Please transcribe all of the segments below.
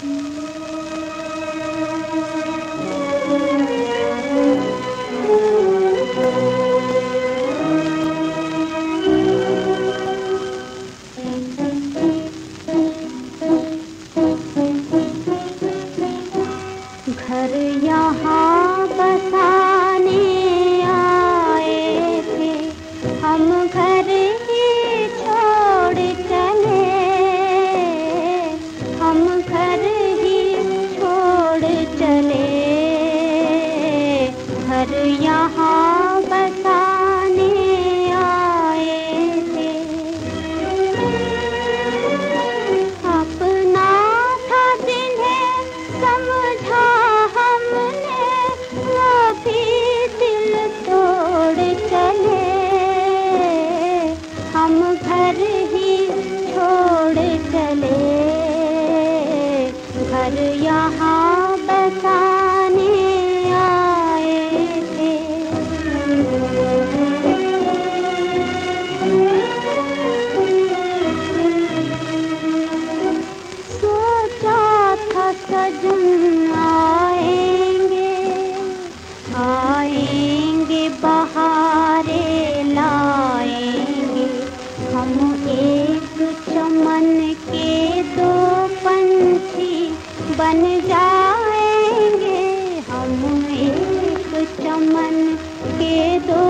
嗯 सजन आएँगे आएँगे, बहारे लाएँगे। हम एक चमन के दो पंछी बन जाएँगे। हम एक चमन के दो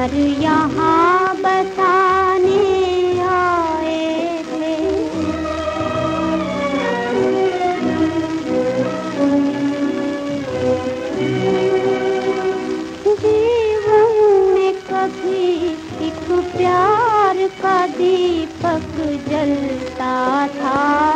पर यहाँ बसाने आए थे। जीवन में कभी एक प्यार का दीपक जलता था।